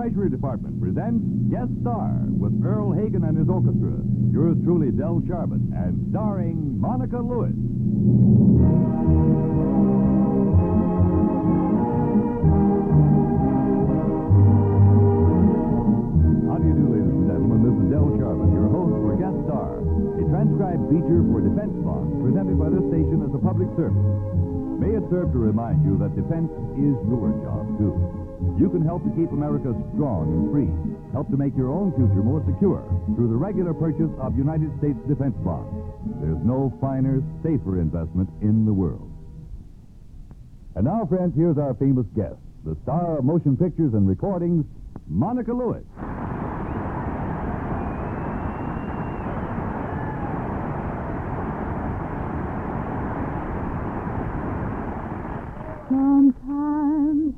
Treasury Department presents Guest Star with Earl Hagen and his orchestra. Yours truly, Del Sharbutt, and starring Monica Lewis. How do you do, ladies and gentlemen? This is Del Sharbutt, your host for Guest Star, a transcribed feature for defense bonds presented by this station as a public service. May it serve to remind you that defense is your job, too. You can help to keep America strong and free. Help to make your own future more secure through the regular purchase of United States defense bonds. There's no finer, safer investment in the world. And now, friends, here's our famous guest, the star of motion pictures and recordings, Monica Lewis. Sometimes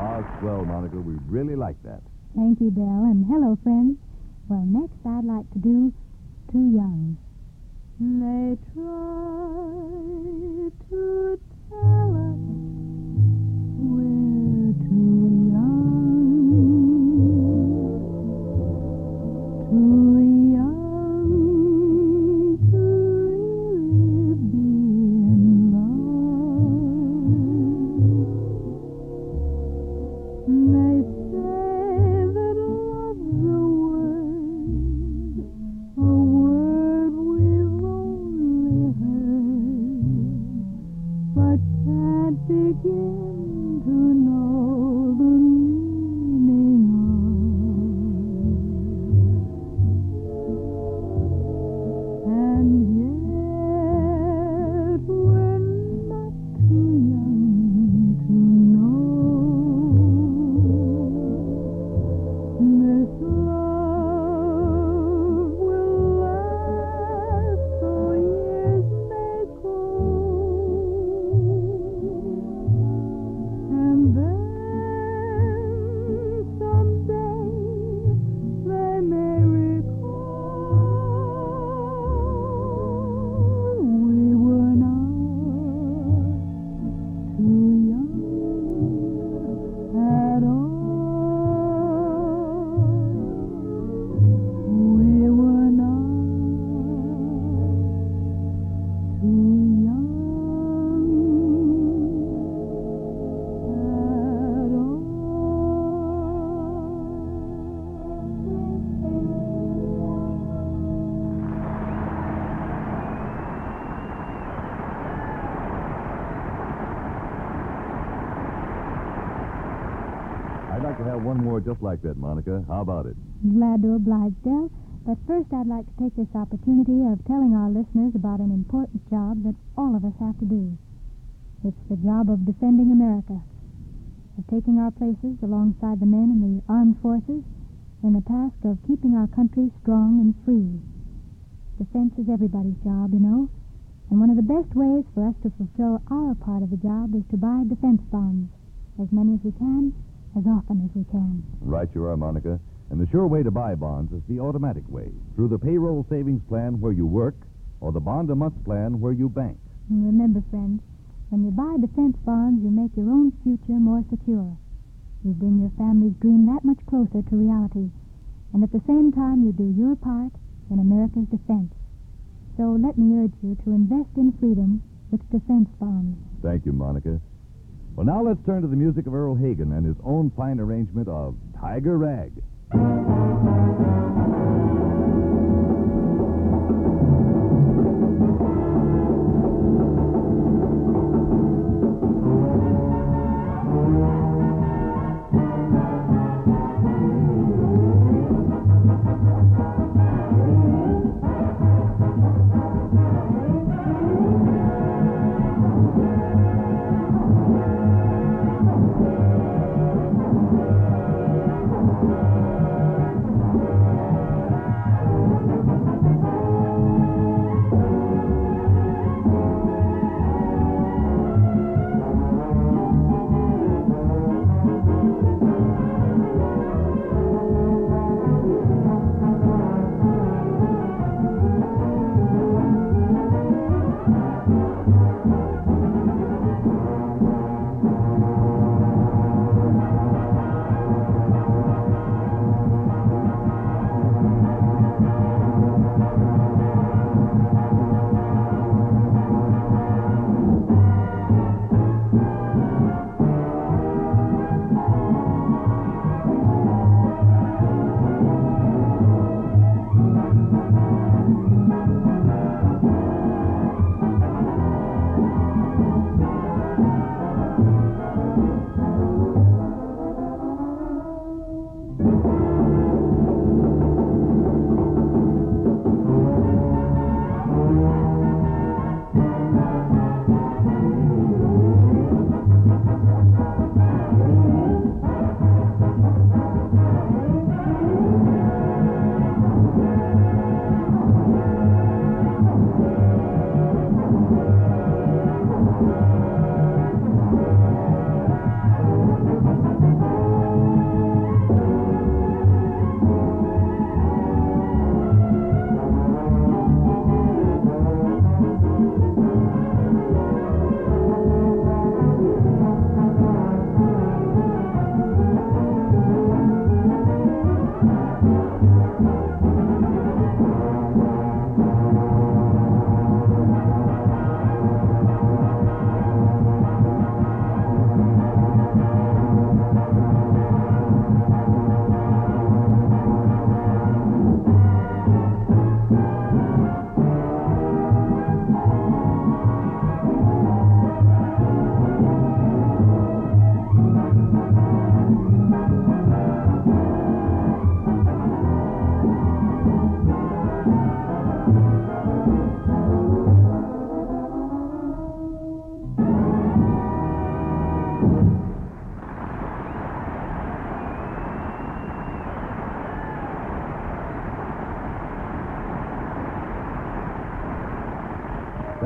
Ah, swell, Monica. We really like that. Thank you, Del, and hello, friends. Well, next I'd like to do Too Young. They try to tell us we're too like to have one more just like that, Monica. How about it? Glad to oblige, Del. But first, I'd like to take this opportunity of telling our listeners about an important job that all of us have to do. It's the job of defending America, of taking our places alongside the men in the armed forces in the task of keeping our country strong and free. Defense is everybody's job, you know. And one of the best ways for us to fulfill our part of the job is to buy defense bonds. As many as we can, as often as we can. Right you are, Monica. And the sure way to buy bonds is the automatic way, through the payroll savings plan where you work or the bond a month plan where you bank. And remember, friends, when you buy defense bonds, you make your own future more secure. You bring your family's dream that much closer to reality. And at the same time, you do your part in America's defense. So let me urge you to invest in freedom with defense bonds. Thank you, Monica. Well, now let's turn to the music of Earl Hagen and his own fine arrangement of Tiger Rag.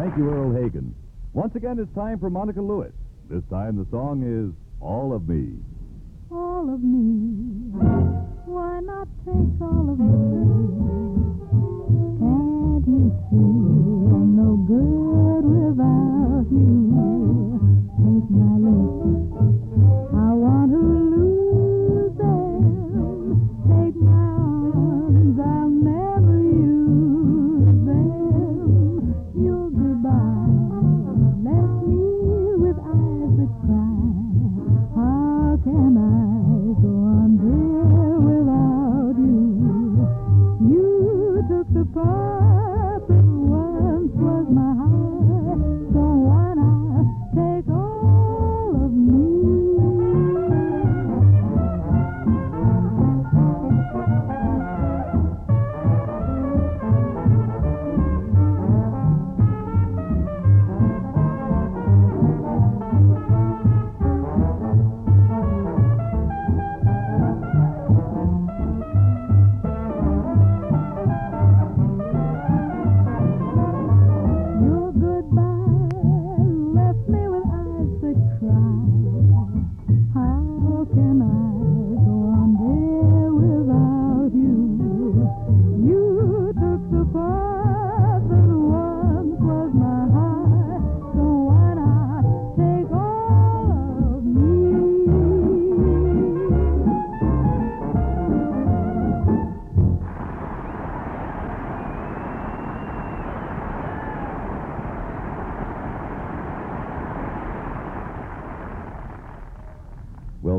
Thank you, Earl Hagen. Once again, it's time for Monica Lewis. This time the song is All of Me. All of me. Why not take all of me? Can't you see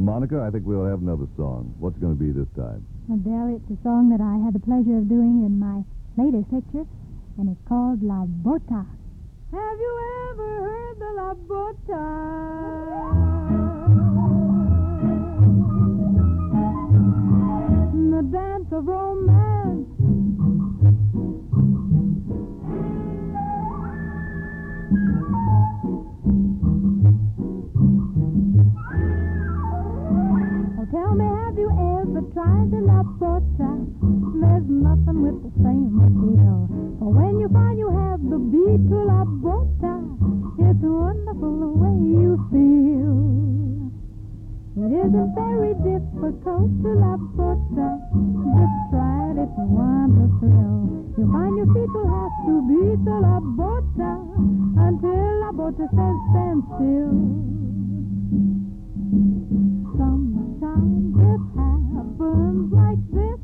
Monica, I think we'll have another song. What's going to be this time? Well, it's a song that I had the pleasure of doing in my latest picture, and it's called La Bota. Have you ever heard the La Bota? The dance of romance. Wonderful the way you feel. It isn't very difficult to La Bota. Uh, just try it if you want thrill. You'll find your feet will have to beat the La Bota until La Bota says stand still. Sometimes it happens like this.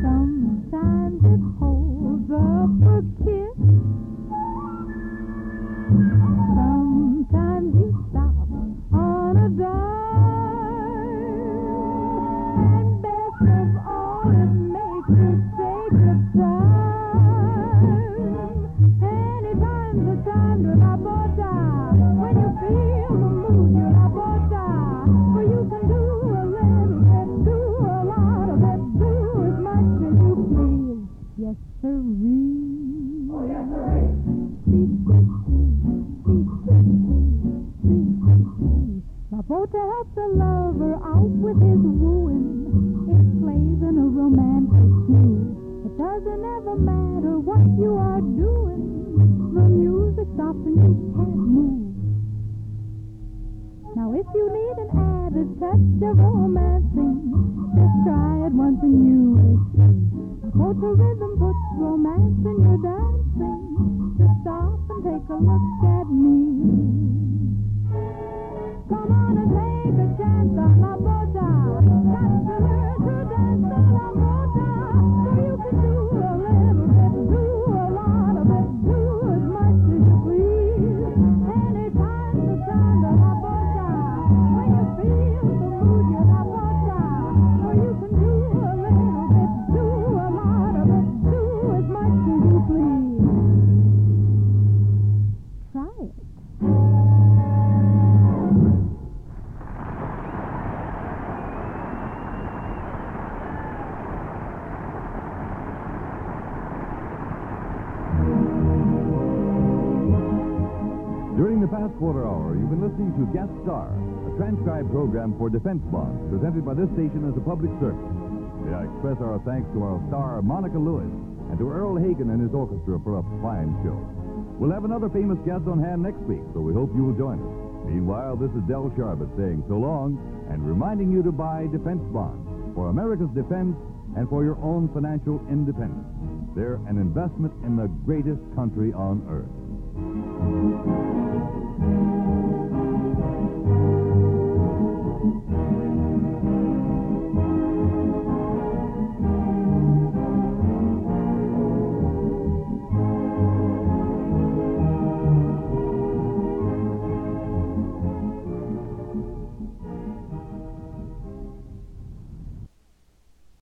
Sometimes it holds up a kiss. A lover out with his wooing. It plays in a romantic mood. It doesn't ever matter what you are doing. The music stops and you can't move. Now, if you need an added touch of romancing, just try it once and you will see. La Bota rhythm puts romance in your dancing. Just stop and take a look at me. During the past quarter hour, you've been listening to Guest Star, a transcribed program for defense bonds presented by this station as a public service. May I express our thanks to our star, Monica Lewis, and to Earl Hagen and his orchestra for a fine show. We'll have another famous guest on hand next week, so we hope you will join us. Meanwhile, this is Del Sharbutt saying so long and reminding you to buy defense bonds for America's defense and for your own financial independence. They're an investment in the greatest country on earth.